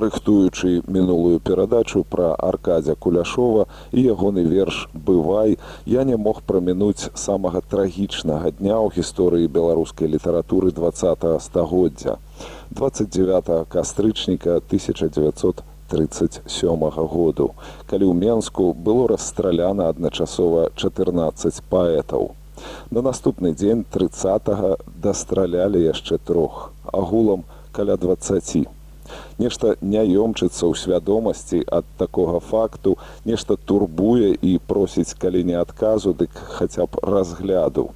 рыхтуючы мінулую перадачу пра аркадзя куляшова і ягоны верш бывай я не мог прамінуць самага трагічнага дня ў гісторыі беларускай літаратуры два стагоддзя 29 кастрычніка 1937 году калі ў менску было расстраляна адначасова 14 паэтаў. На наступны дзень 30 дастралялі яшчэ трох агулам каля 20 нешта няёмчыцца ў свядомасці ад такога факту нешта турбуе і просіць калі не адказу дык хаця б разгляду.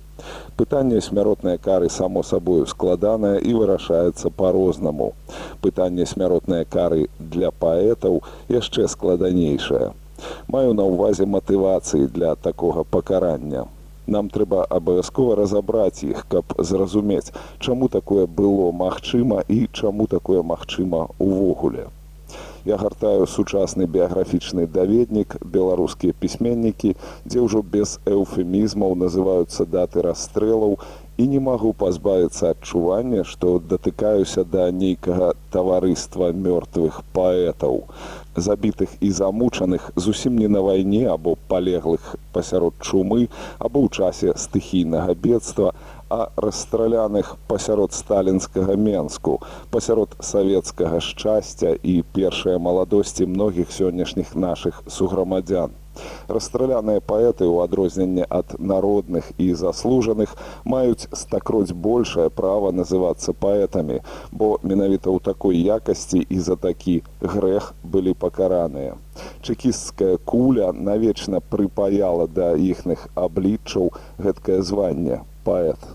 Пытанне смяротнай кары само сабою складанае і вырашаецца по-рознаму пытанне смяротнай кары для паэтаў яшчэ складанейшае. Маю на ўвазе матывацыі для такога пакарання нам трэба абавязкова разабраць іх каб зразумець чаму такое было магчыма і чаму такое магчыма увогуле я гартаю сучасны біяграфічны даведнік беларускія пісьменнікі дзе ўжо без эўфемізмаў называюцца даты расстрэлаў і не магу пазбавіцца адчування што датыкаюся да нейкага таварыства мёртвых паэтаў забітых і замучаных зусім не на вайне або палеглых пасярод чумы або ў часе стыхійнага бедства а расстраляных пасярод сталінскага менску пасярод савецкага шчасця і першыя маладосці многіх сённяшніх нашых суграмадзян. Расстраляныя паэты ў адрозненне ад народных і заслужаных маюць стакроць большае права называцца паэтамі бо менавіта ў такой якасці і за такі грэх былі пакараныя. Чэкісцкая куля навечна прыпаяла да іхных абліччаў гэткае званне паэт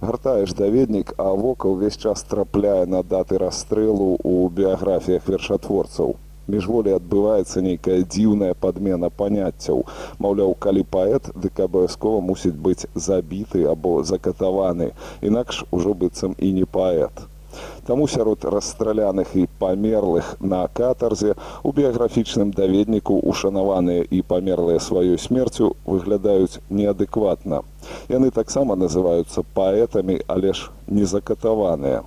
гартаеш даведнік а вока ўвесь час трапляе на даты расстрэлу ў біяграфіях вершатворцаў. Міжволі адбываецца нейкая дзіўная падмена паняццяў. Маўляў калі паэт дык абавязкова мусіць быць забіты або закатаваны інакш ужо быццам і не паэт Таму сярод расстраляных і памерлых на катарзе у біяграфічным даведніку ушанаваныя і памерлыя сваёй смерцю выглядаюць неадэкватна. Яны таксама называюцца паэтамі, але ж не закатаваныя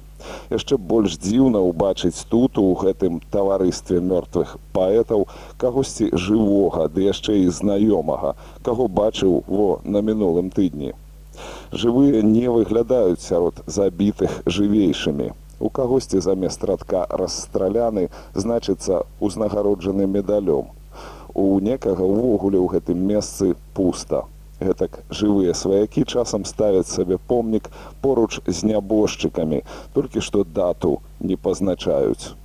яшчэ больш дзіўна ўбачыць тут у гэтым таварыстве мёртвых паэтаў кагосьці жывога ды яшчэ і знаёмага каго бачыў во на мінулым тыдні жывыя не выглядаюць сярод забітых жывейшымі. У кагосьці замест радка расстраляны значыцца узнагароджаны медалём. У некага ўвогуле ў гэтым месцы пуста. Гэтак жывыя сваякі часам ставяць сабе помнік поруч з нябожчыкамі толькі што дату не пазначаюць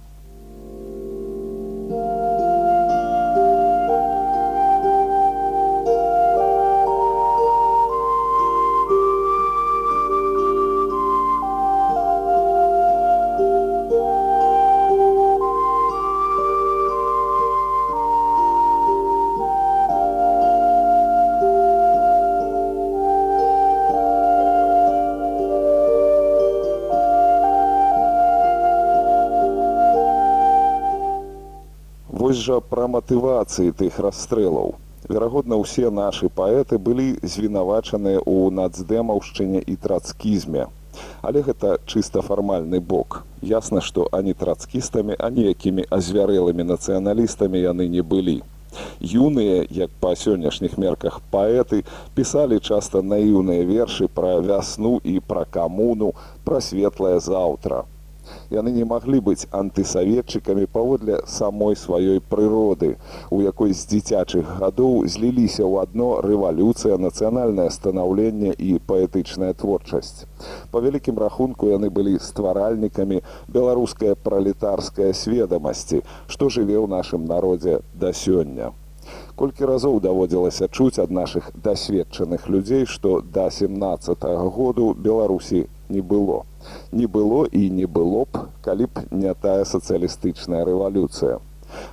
пра матывацыі тых расстрэлаў. Верагодна, усе нашы паэты былі звінавачаныя ў нацдэмаўшчыне і трацкізме. Але гэта чыста фармальны бок. Ясна, што ані трацкістамі, ані якімі азвярэлымі нацыяналістамі яны не былі. Юныя, як па сённяшніх мерках паэты, пісалі часта наіўныя вершы пра вясну і пра камуну, пра светлае заўтра яны не маглі быць антысаветчыкамі паводле самой сваёй прыроды у якой з дзіцячых гадоў зліліся ў адно рэвалюцыя нацыянальнае станаўленне і паэтычная творчасць. Па вялікім рахунку яны былі стваральнікамі беларуская пралетарская сведамасці што жыве ў нашым народзе да сёння колькі разоў даводзілася чуць ад нашых дасведчаных людзей што да семнацатого -го году беларусі не было не было і не было б калі б не тая сацыялістычная рэвалюцыя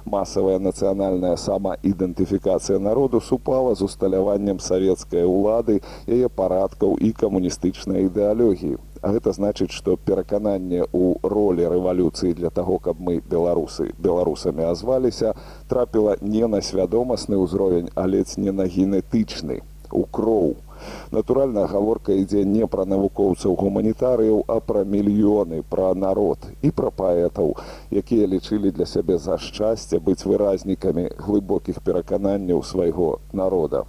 Масавая нацыянальная самаідэнтыфікацыя народу супала з усталяваннем савецкай улады, яе парадкаў і камуністычнай ідэалогіі. А гэта значыць, што перакананне ў ролі рэвалюцыі для таго, каб мы беларусы беларусамі азваліся, трапіла не на свядомасны ўзровень, а ледзь не на генетычны у кроў. Натуральна, гаворка ідзе не пра навукоўцаў гуманітарыяў, а пра мільёны, пра народ і пра паэтаў, якія лічылі для сябе за шчасце быць выразнікамі глыбокіх перакананняў свайго народа.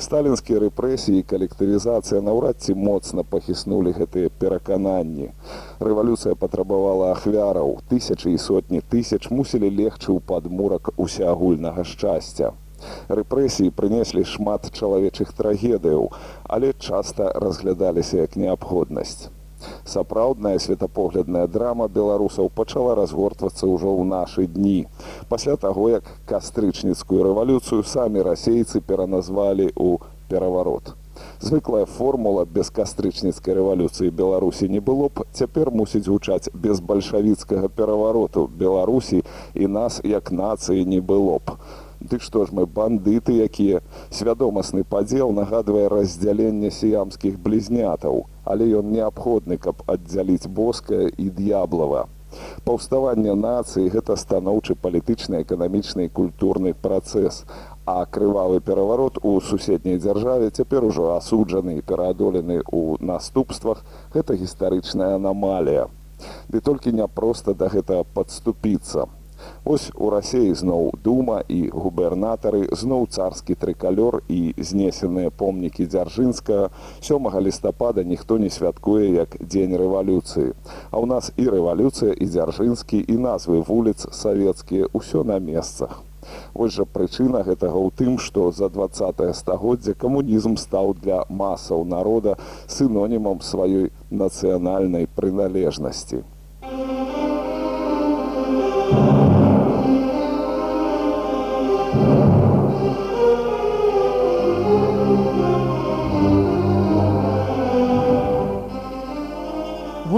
Сталінскія рэпрэсіі і калектывізацыя наўрад ці моцна пахіснулі гэтыя перакананні. Рэвалюцыя патрабавала ахвяраў, тысячы і сотні тысяч мусілі легчы ў падмурак усеагульнага шчасця. Рэпрэсіі прынеслі шмат чалавечых трагедыяў, але часта разглядаліся як неабходнасць. Сапраўдная светапоглядная драма беларусаў пачала разгортвацца ўжо ў нашы дні. Пасля таго, як кастрычніцкую рэвалюцыю самі расейцы пераназвалі ў пераварот. Звыклая формула без кастрычніцкай рэвалюцыі Беларусі не было б, цяпер мусіць гучаць без бальшавіцкага перавароту Беларусі і нас як нацыі не было б. Дык што ж мы бандыты, якія свядомасны падзел нагадвае раздзяленне сіямскіх блізнятаў, але ён неабходны, каб аддзяліць боскае і д'яблава. Паўставанне нацыі гэта станоўчы палітычны, эканамічны культурны працэс. А крывавы пераварот у суседняй дзяржаве цяпер ужо асуджаны і пераадолены ў наступствах гэта гістарычная анамалія. Ды толькі няпроста да гэтага падступіцца. Вось у рассеі зноў дума і губернатары зноў царскі трыкалёр і знесеныя помнікі дзяржынска сёмага лістапада ніхто не святкуе як дзень рэвалюцыі. А ў нас і рэвалюцыя і дзяржынскі і назвы вуліц савецкія ўсё на месцах. Вось жа прычына гэтага ў тым, што за два стагоддзя камунізм стаў для масаў народа сінонімам сваёй нацыянальнай прыналежнасці.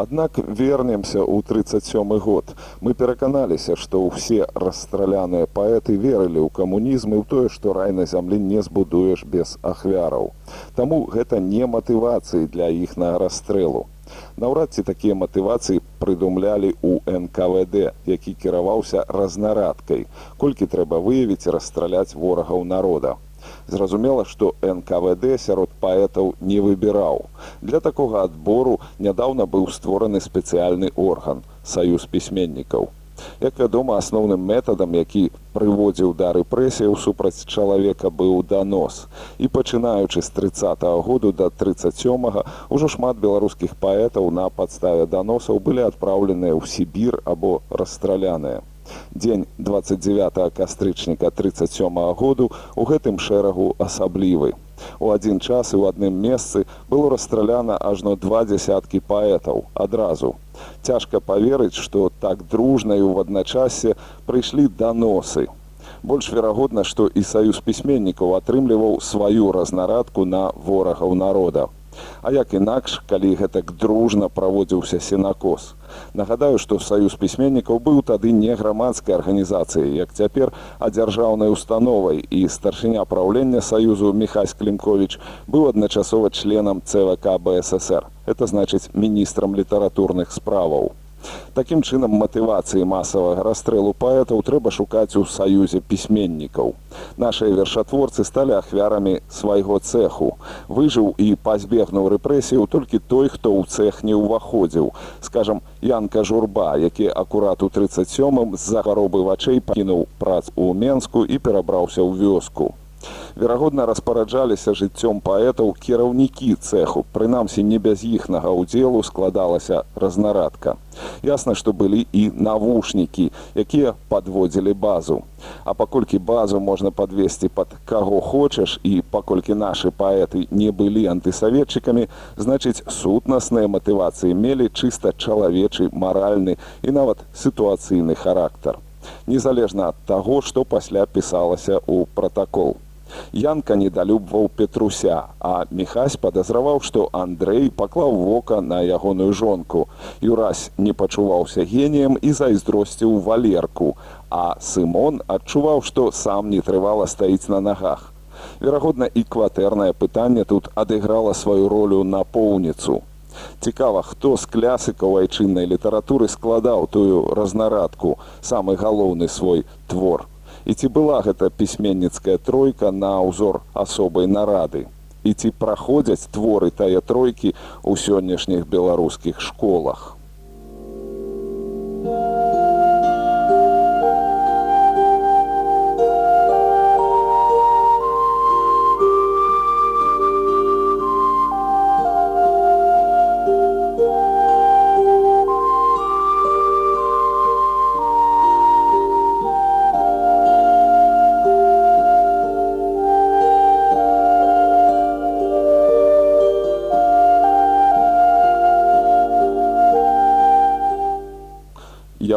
Аднак вернемся ў 37 год. Мы пераканаліся, што ўсе расстраляныя паэты верылі ў камунізм і ў тое, што рай на зямлі не збудуеш без ахвяраў. Таму гэта не матывацыі для іх на расстрэлу. Наўрад ці такія матывацыі прыдумлялі ў НКВД, які кіраваўся разнарадкай, колькі трэба выявіць і расстраляць ворагаў народа. Зразумела, што НКВД сярод паэтаў не выбіраў. Для такога адбору нядаўна быў створаны спецыяльны орган саюз пісьменнікаў. Як вядома, асноўным метадам, які прыводзіў да рэпрэсіяў супраць чалавека быў данос. І пачынаючы з 30 -го году да 37 ўжо шмат беларускіх паэтаў на падставе даносаў былі адпраўленыя ў Сібір або расстраляныя дзень 29 кастрычніка 37 -го году у гэтым шэрагу асаблівы. У адзін час і ў адным месцы было расстраляна ажно два дзясяткі паэтаў адразу. Цяжка паверыць, што так дружна і ў адначасе прыйшлі даносы. Больш верагодна, што і саюз пісьменнікаў атрымліваў сваю разнарадку на ворагаў народа. А як інакш, калі гэтак дружна праводзіўся сенакос. Нагадаю, што саюз пісьменнікаў быў тады не грамадскай арганізацыяй, як цяпер а дзяржаўнай установай і старшыня праўлення саюзу Михась Клімкович быў адначасова членам ЦВК БССР. Это значыць міністрам літаратурных справаў. Такім чынам матывацыі масавага расстрэлу паэтаў трэба шукаць у саюзе пісьменнікаў. Нашыя вершатворцы сталі ахвярамі свайго цэху. Выжыў і пазбегнуў рэпрэсію толькі той, хто ў цэх не ўваходзіў. Скажам, Янка Журба, які акурат у 37 з-за харобы вачэй пакінуў прац у Менску і перабраўся ў вёску. Верагодна распараджаліся жыццём паэтаў кіраўнікі цэху, прынамсі не без іхнага ўдзелу складалася разнарадка. Ясна, што былі і навушнікі, якія падводзілі базу. А паколькі базу можна падвесці пад каго хочаш і паколькі нашы паэты не былі антысаветчыкамі, значыць сутнасныя матывацыі мелі чыста чалавечы, маральны і нават сітуацыйны характар. Незалежна ад таго, што пасля пісалася ў пратакол. Янка недалюбваў Петруся, а Михась падазраваў, што Андрэй паклаў вока на ягоную жонку. Юрась не пачуваўся геніем і зайздросціў валерку, а Сымон адчуваў, што сам нетрывала стаіць на нагах. Верагодна, і кватэрнае пытанне тут адыграла сваю ролю на поўніцу. Цікава, хто з клясыкаў айчыннай літаратуры складаў тую разнарадку, самы галоўны свой твор і ці была гэта пісьменніцкая тройка на ўзор асобай нарады і ці праходзяць творы тая тройкі ў сённяшніх беларускіх школах. я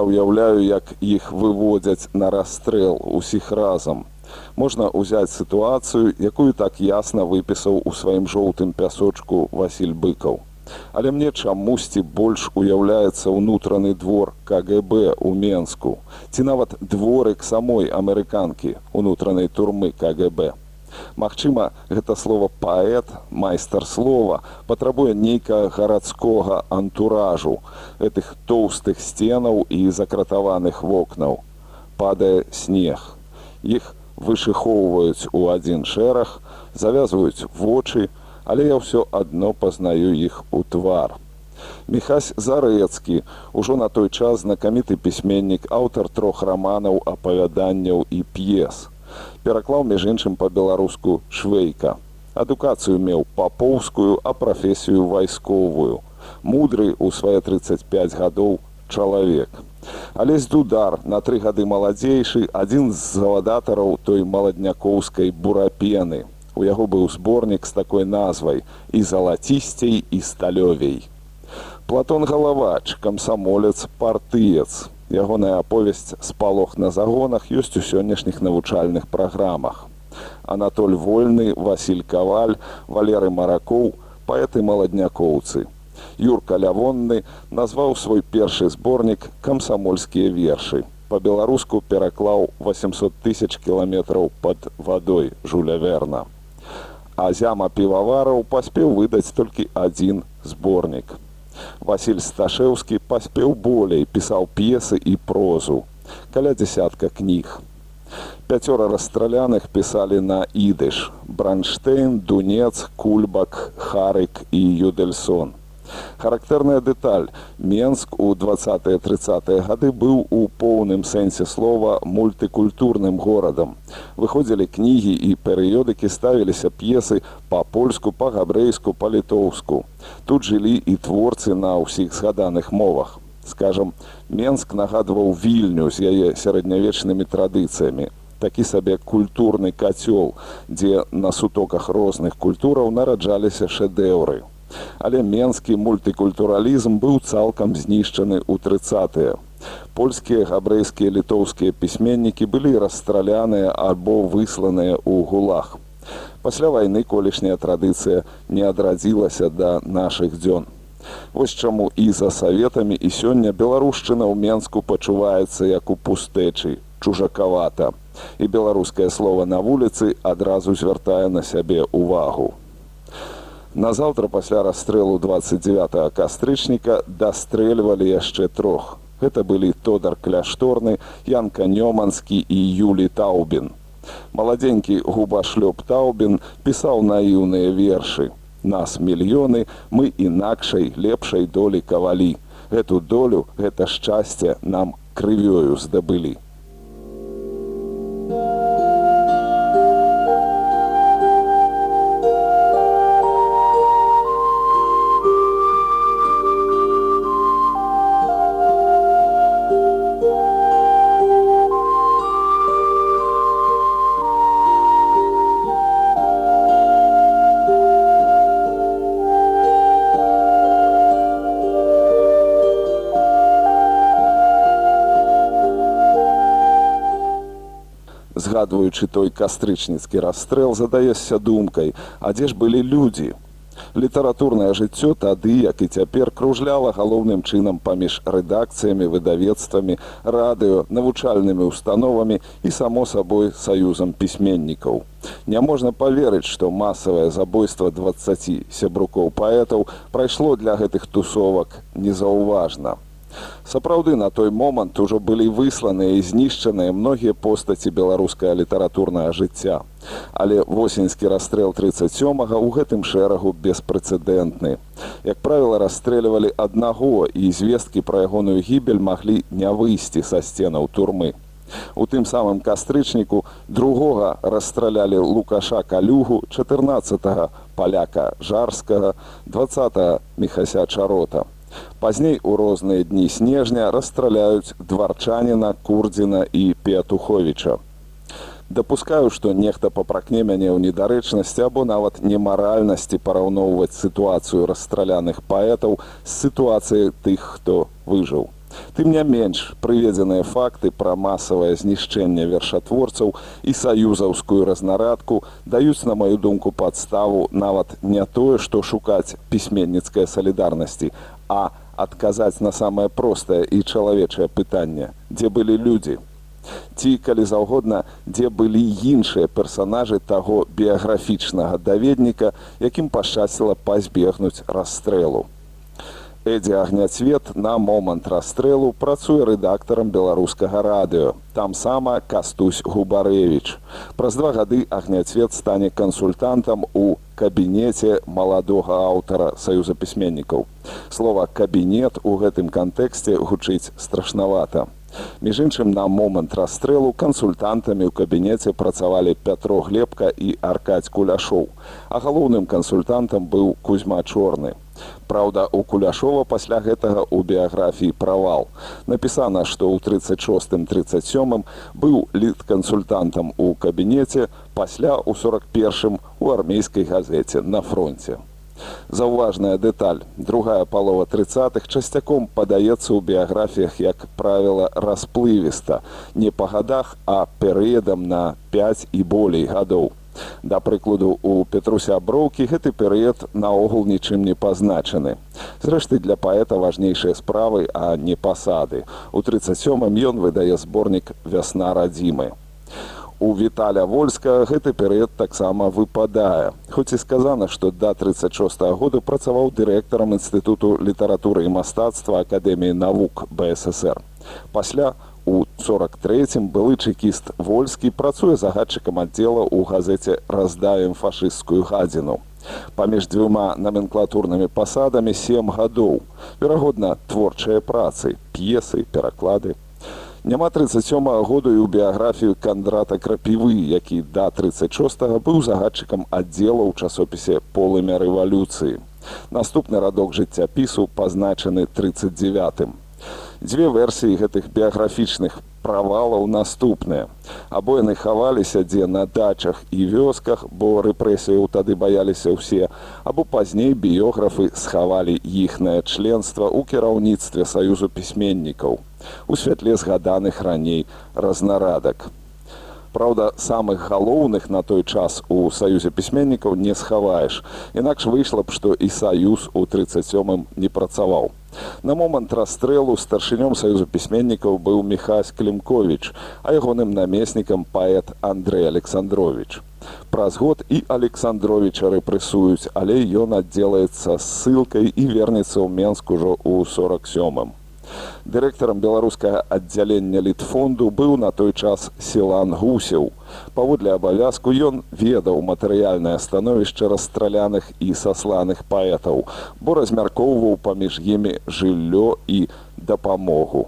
ўяўляю, як іх выводзяць на расстрэл усіх разам. Можна ўзяць сітуацыю, якую так ясна выпісаў у сваім жоўтым пясочку Васіль быкаў. Але мне чамусьці больш уяўляецца ўнутраны двор КГБ у Менску, ці нават дворык самой амерыканкі унутранай турмы КГБ. Магчыма, гэта слова паэт, майстар слова патрабуе нейкага гарадскога антуражу гэтых тоўстых сценаў і закратаваных вокнаў. Падае снег. Іх вышыхоўваюць у адзін шэраг, завязваюць вочы, але я ўсё адно пазнаю іх у твар. Міхась Зарэцкі, ужо на той час знакаміты пісьменнік, аўтар трох раманаў апавяданняў і п'ес пераклаў між іншым па-беларуску швейка. Адукацыю меў папоўскую, а прафесію вайсковую. Мудры ў свае 35 гадоў чалавек. Алесь дудар на тры гады маладзейшы адзін з завадатараў той маладнякоўскай бурапены. У яго быў зборнік з такой назвай і залацісцей і сталёвей. Платон галавач, камсамолец, партыец, ягоная аповесць спалох на загонах ёсць у сённяшніх навучальных праграмах. Анатоль вольны, Васіль каваль, валеры маракоў, паэты маладнякоўцы. Юрка лявонны назваў свой першы зборнік камсамольскія вершы. Па-беларуску пераклаў 800 тысяч кіламетраў пад вадой жуля верна. А зяма півавараў паспеў выдаць толькі адзін зборнік. Васіль Сташеўскі паспеў болей, пісаў п'есы і прозу. Каля дзясятка кніг. Пяцёра расстраляных пісалі на ідыш: Бранштейн, Дунец, Кульбак, Харык і Юдельсон. Характэрная дэталь. Менск у 20-30 гады быў у поўным сэнсе слова мультыкультурным горадам. Выходзілі кнігі і перыёдыкі ставіліся п'есы па-польску, па-габрэйску, па-літоўску. Тут жылі і творцы на ўсіх згаданых мовах. Скажам, Менск нагадваў вільню з яе сярэднявечнымі традыцыямі. Такі сабе культурны кацёл, дзе на сутоках розных культураў нараджаліся шэдэўры але менскі мультыкультуралізм быў цалкам знішчаны ў трыцатыя. Польскія габрэйскія літоўскія пісьменнікі былі расстраляныя або высланыя ў гулах. Пасля вайны колішняя традыцыя не адрадзілася да нашых дзён. Вось чаму і за саветамі і сёння беларушчына ў Менску пачуваецца як у пустэчы, чужакавата. І беларускае слова на вуліцы адразу звяртае на сябе ўвагу. Назаўтра пасля расстрэлу 29 кастрычніка дастрэльвалі яшчэ трох. Гэта былі Тодар кляшторны, Янка Нёманскі і Юлі Таўбін. Маладзенькі губашлёп Таўбін пісаў наіўныя вершы. Нас мільёны, мы інакшай лепшай долі кавалі. Гэту долю, гэта шчасце нам крывёю здабылі. Згадваючы той кастрычніцкі расстрэл, задаешся думкай, а дзе ж былі людзі? Літаратурнае жыццё тады, як і цяпер кружляла галоўным чынам паміж рэдакцыямі, выдавецтвамі, радыё, навучальнымі установамі і само сабой саюзам пісьменнікаў. Няможна поверыць, што масавае забойства 20 сябрукоў паэтаў прайшло для гэтых тусовак незаўважна. Сапраўды на той момант ужо былі высланыя і знішчаныя многія постаці беларускае літаратурнае жыцця. Але восеньскі расстрэл 37 ў гэтым шэрагу беспрэцэдэнтны. Як правіла расстрэльвалі аднаго і звесткі пра ягоную гібель маглі не выйсці са сценаў турмы. У тым самым кастрычніку другога расстралялі лукаша калюгу 14 паляка жарскага 20 мехася чарота. Пазней у розныя дні снежня расстраляюць дварчаніна, курдзіна і петуховіча. Дапускаю, што нехта папракне мяне ў недарэчнасці або нават немаральнасці параўноўваць сітуацыю расстраляных паэтаў з сітуацыяй тых, хто выжыў. Тым не менш прыведзеныя факты пра масавае знішчэнне вершатворцаў і саюзаўскую разнарадку даюць на маю думку падставу нават не тое, што шукаць пісьменніцкай салідарнасці, а адказаць на самае простае і чалавечае пытанне, дзе былі людзі. Ці, калі заўгодна, дзе былі іншыя персанажы таго біяграфічнага даведніка, якім пашчасціла пазбегнуць расстрэлу. Эдзі агняцвет на момант расстрэлу працуе рэдактарам беларускага радыё. Там сама кастусь губарэвіч. Праз два гады агняцвет стане кансультантам у кабінеце маладога аўтара саюза пісьменнікаў. Слова кабінет у гэтым кантэксце гучыць страшнавата. Між іншым на момант расстрэлу кансультантамі ў кабінеце працавалі Пятро Глебка і Аркадь Куляшоў, а галоўным кансультантам быў Кузьма Чорны. Праўда, у куляшова пасля гэтага ў біяграфіі правал. Напісана, што ў 36-37 быў літкансультантам у кабінеце пасля ў 41 у армейскай газеце на фронте. Заўважная дэталь. Другая палова 30х часцяком падаецца ў біяграфіях, як правіла расплывіста, не па гадах, а перыядам на 5 і болей гадоў. Да прыкладу у Петруся Броўкі гэты перыяд наогул нічым не пазначаны. Зрэшты для паэта важнейшыя справы, а не пасады. У 37 ён выдае зборнік вясна радзімы. У Віталя Вольска гэты перыяд таксама выпадае. Хоць і сказана, што да 36 -го году працаваў дырэктарам інстытуту літаратуры і мастацтва акадэміі навук БССР. Пасля У 43 былы чэкіст вольскі працуе загадчыкам аддзела ў газеце раздавім фашысцкую гадзіну. Паміж дзвюма наменклатурнымі пасадамі сем гадоў. Верагодна, творчыя працы, п'есы, пераклады. Няма 37 -го году і ў біяграфію кандрата крапівы, які да 36 быў загадчыкам аддзела ў часопісе полымя рэвалюцыі. Наступны радок жыццяпісу пазначаны 39. -м дзве версіі гэтых біяграфічных правалаў наступныя або яны хаваліся дзе на дачах і вёсках бо рэпрэсіяў тады баяліся ўсе або пазней біёграфы схавалі іхнае членства ў кіраўніцтве саюзу пісьменнікаў у святле згаданых раней разнарадак Праўда, самых галоўных на той час у саюзе пісьменнікаў не схаваеш. Інакш выйшла б, што і саюз у 37 не працаваў. На момант расстрэлу старшынём саюзу пісьменнікаў быў Михась Клімковіч, а ягоным намеснікам паэт Андрей Александрович. Праз год і Александровича рэпрэсуюць, але ён аддзелаецца ссылкай і вернецца ў Менск ужо ў 47. -м. Дырэктарам беларускага аддзялення літфонду быў на той час сілан гусеў. Паводле абавязку ён ведаў матэрыяльнае становішча расстраляных і сасланых паэтаў, бо размяркоўваў паміж імі жыллё і дапамогу.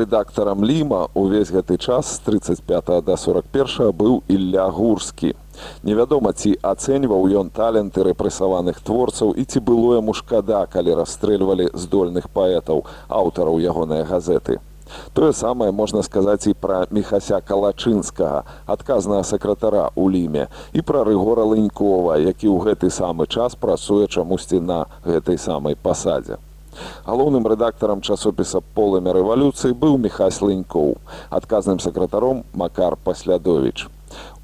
рэдактарам ліма увесь гэты час з 35 до 41 быў ілля гурскі. Невядома ці ацэньваў ён таленты рэпрэсаваных творцаў і ці было яму шкада калі расстрэльвалі здольных паэтаў аўтараў ягоныя газеты. Тое самае можна сказаць і пра мехася калачынскага адказнага сакратара ў ліме і пра рыгора лынькова які ў гэты самы час працуе чамусьці на гэтай самай пасадзе Галоўным рэдактарам часопіса полымя рэвалюцыі быў Михась Лынькоў, адказным сакратаром Макар Паслядович.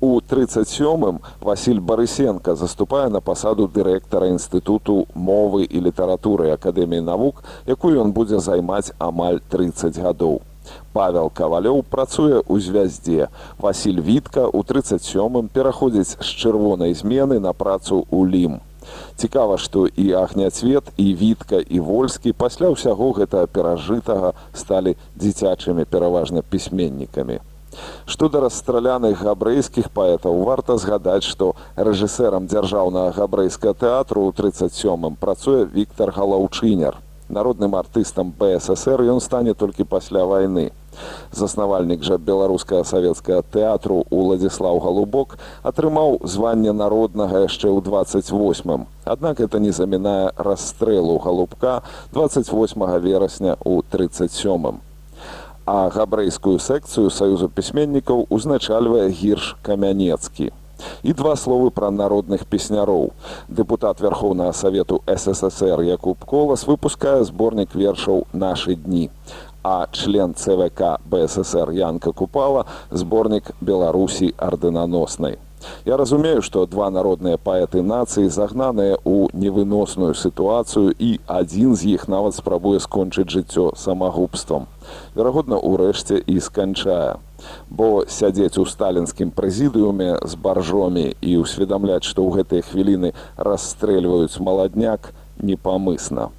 У 37м Васіль Барысенко заступае на пасаду дырэктара інстытуту мовы і літаратуры акадэміі навук, якую ён будзе займаць амаль 30 гадоў. Павел кавалёў працуе ў звяздзе. Васіль Вітка ў 37м пераходзіць з чырвонай змены на працу ў лім. Цікава, што і агняцвет і вітка і вольскі пасля ўсяго гэтага перажытага сталі дзіцячымі пераважна пісьменнікамі. Што да расстраляных габрэйскіх паэтаў варта згадаць, што рэжысэрам дзяржаўнага габрэйскага тэатру ў 37 працуе Віктор Галаўчынер. Народным артыстам БССР ён стане толькі пасля вайны заснавальнік жа беларускага савецкага тэатру уладзіслаў галубок атрымаў званне народнага яшчэ ў 28 аднак это не замінае расстрэлу галубка 28 верасня ў 37 а габрэйскую секцыю саюзу пісьменнікаў узначальвае гірш камянецкі. І два словы пра народных песняроў дэпутат вярхоўнага савету ссср якуб колас выпускае зборнік вершаў нашы дні а член ЦВК БССР Янка Купала зборнік Беларусі ардынаноснай. Я разумею, што два народныя паэты нацыі загнаныя ў невыносную сітуацыю і адзін з іх нават спрабуе скончыць жыццё самагубствам. Верагодна, урэшце і сканчае. Бо сядзець у сталінскім прэзідыуме з баржомі і ўсведамляць, што ў гэтыя хвіліны расстрэльваюць маладняк непамысна.